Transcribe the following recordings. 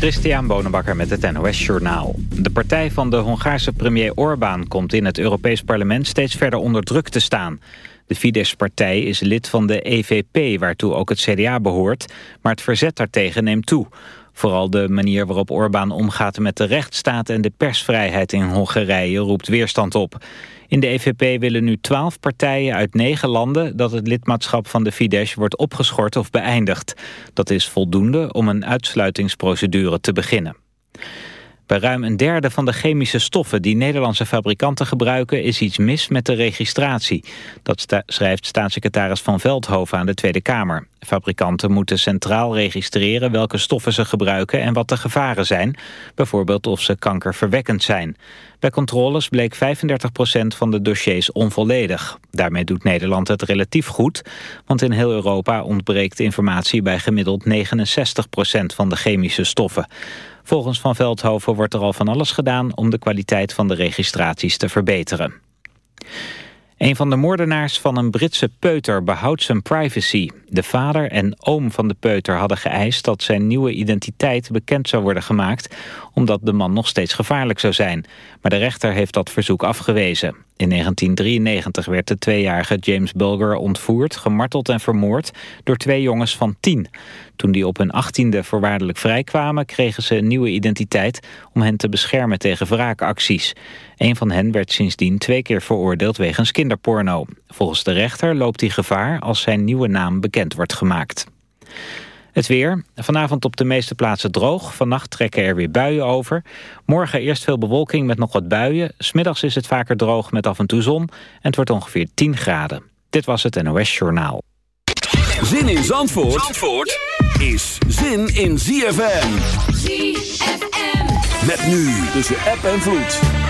Christian Bonenbakker met het NOS Journaal. De partij van de Hongaarse premier Orbán komt in het Europees Parlement steeds verder onder druk te staan. De Fidesz-partij is lid van de EVP, waartoe ook het CDA behoort, maar het verzet daartegen neemt toe. Vooral de manier waarop Orbán omgaat met de rechtsstaat en de persvrijheid in Hongarije roept weerstand op. In de EVP willen nu twaalf partijen uit negen landen dat het lidmaatschap van de Fidesz wordt opgeschort of beëindigd. Dat is voldoende om een uitsluitingsprocedure te beginnen. Bij ruim een derde van de chemische stoffen die Nederlandse fabrikanten gebruiken is iets mis met de registratie. Dat schrijft staatssecretaris Van Veldhoven aan de Tweede Kamer. Fabrikanten moeten centraal registreren welke stoffen ze gebruiken en wat de gevaren zijn. Bijvoorbeeld of ze kankerverwekkend zijn. Bij controles bleek 35% van de dossiers onvolledig. Daarmee doet Nederland het relatief goed, want in heel Europa ontbreekt informatie bij gemiddeld 69% van de chemische stoffen. Volgens Van Veldhoven wordt er al van alles gedaan om de kwaliteit van de registraties te verbeteren. Een van de moordenaars van een Britse peuter behoudt zijn privacy. De vader en oom van de peuter hadden geëist dat zijn nieuwe identiteit bekend zou worden gemaakt, omdat de man nog steeds gevaarlijk zou zijn. Maar de rechter heeft dat verzoek afgewezen. In 1993 werd de tweejarige James Bulger ontvoerd, gemarteld en vermoord door twee jongens van tien. Toen die op hun achttiende voorwaardelijk vrijkwamen, kregen ze een nieuwe identiteit om hen te beschermen tegen wraakacties. Een van hen werd sindsdien twee keer veroordeeld wegens kinderporno. Volgens de rechter loopt hij gevaar als zijn nieuwe naam bekend wordt gemaakt. Het weer. Vanavond op de meeste plaatsen droog. Vannacht trekken er weer buien over. Morgen eerst veel bewolking met nog wat buien. Smiddags is het vaker droog met af en toe zon. En het wordt ongeveer 10 graden. Dit was het NOS Journaal. Zin in Zandvoort, Zandvoort is zin in ZFM. ZFM. Met nu tussen app en vloed.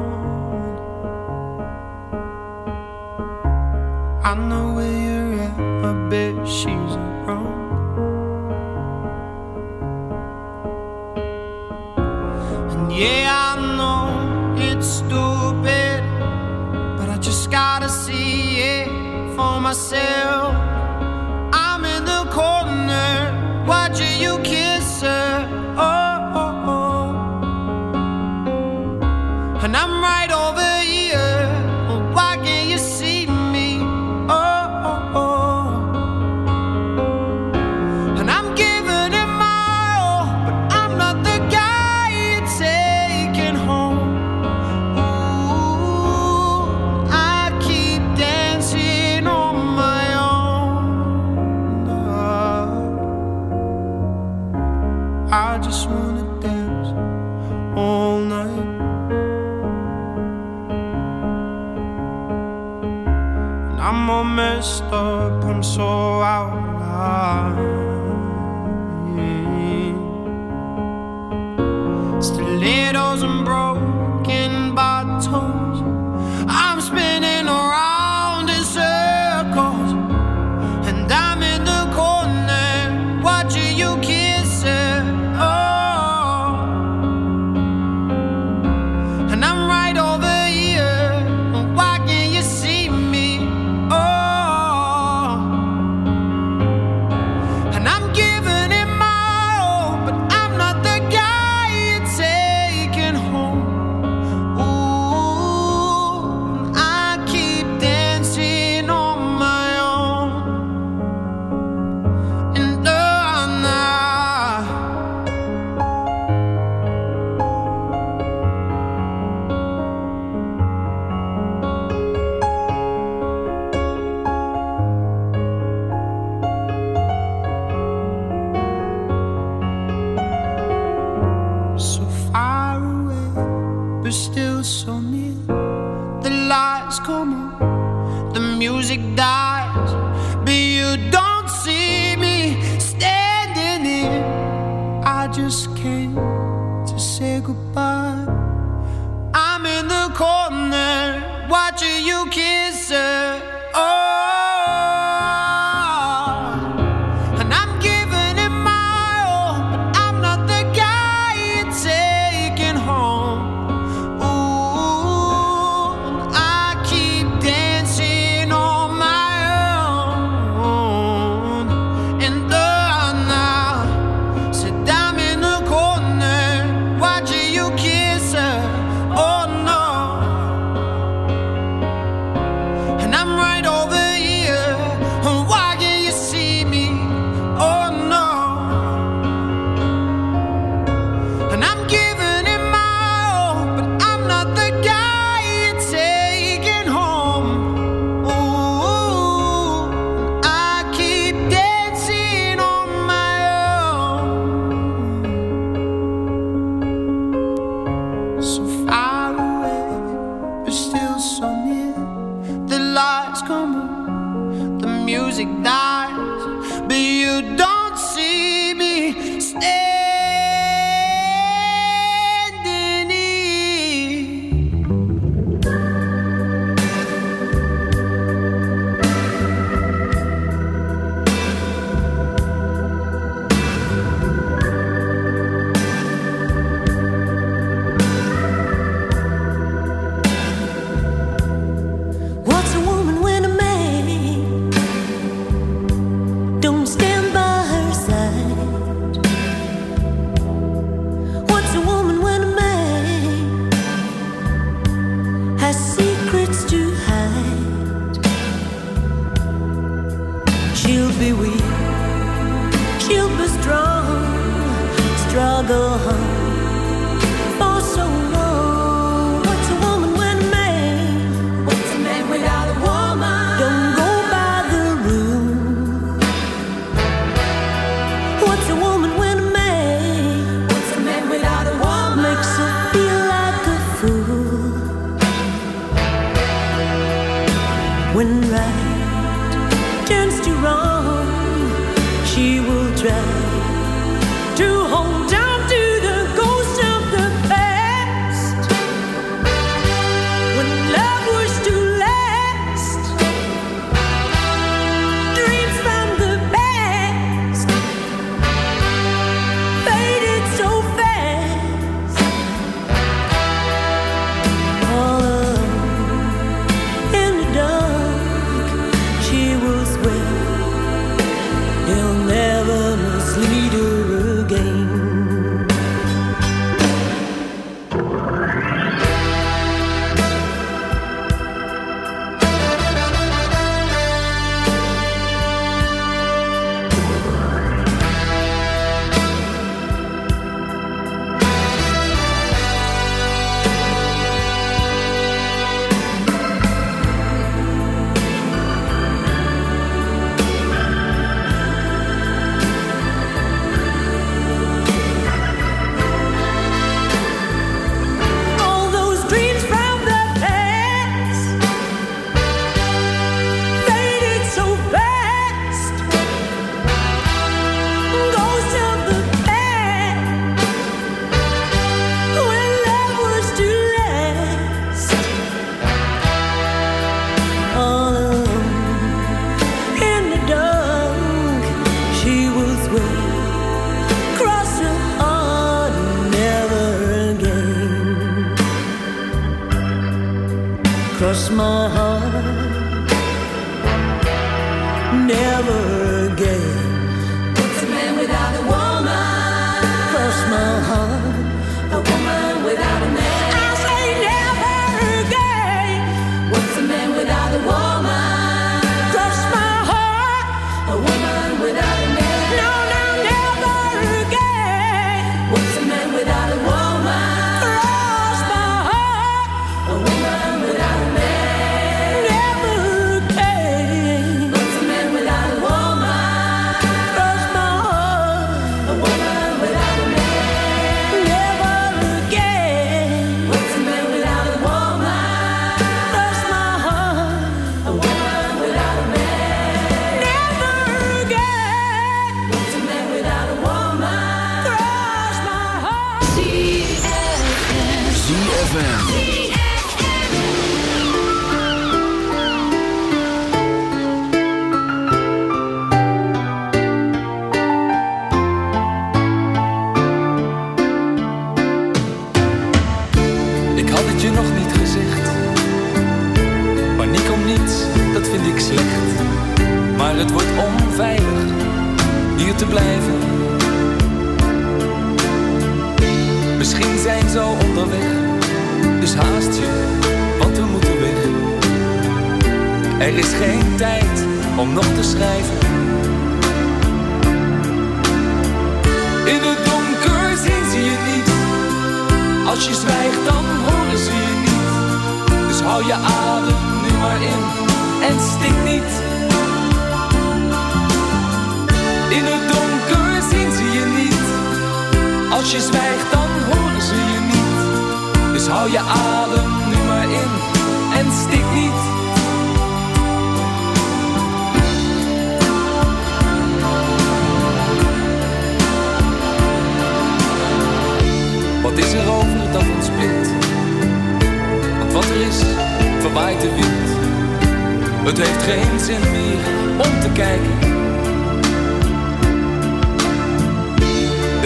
myself.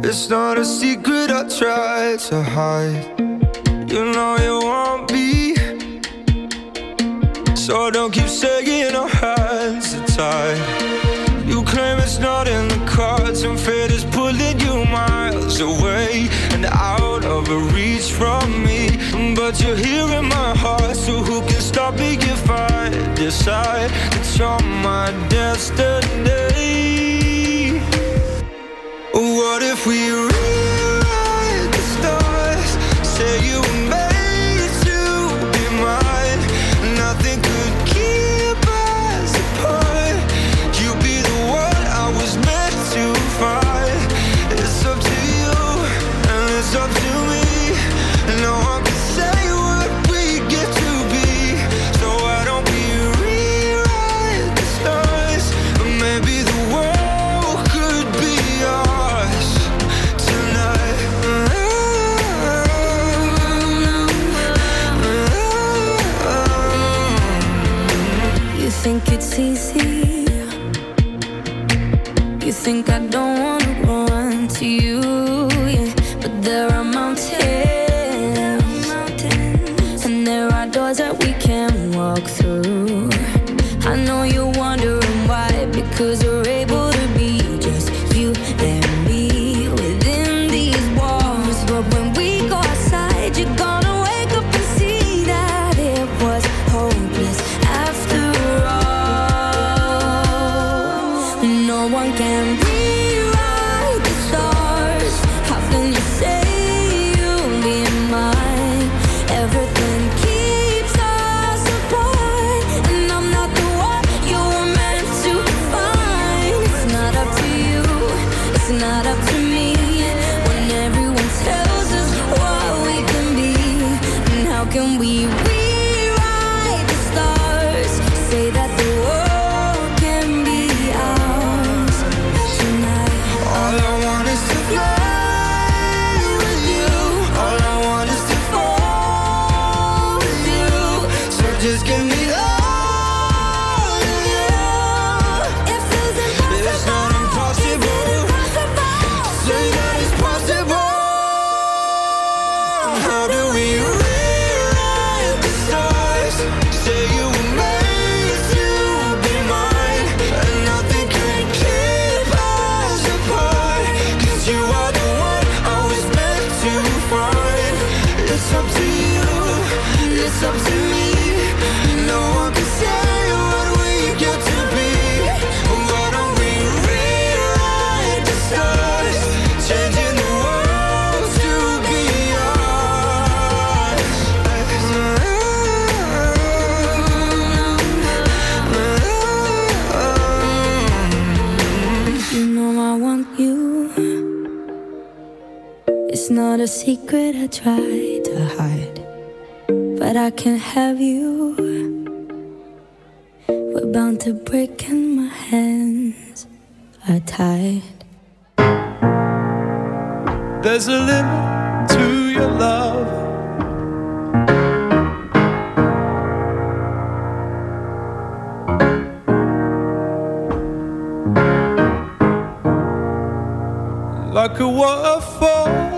It's not a secret I tried to hide. You know you want me. So don't keep sagging our hands are tied. You claim it's not in the cards, and fate is pulling you miles away and out of reach from me. But you're here in my heart, so who can stop me if I decide that you're my destiny? if we secret I try to hide, but I can't have you. We're bound to break, and my hands are tied. There's a limit to your love. Like a waterfall.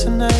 Tonight,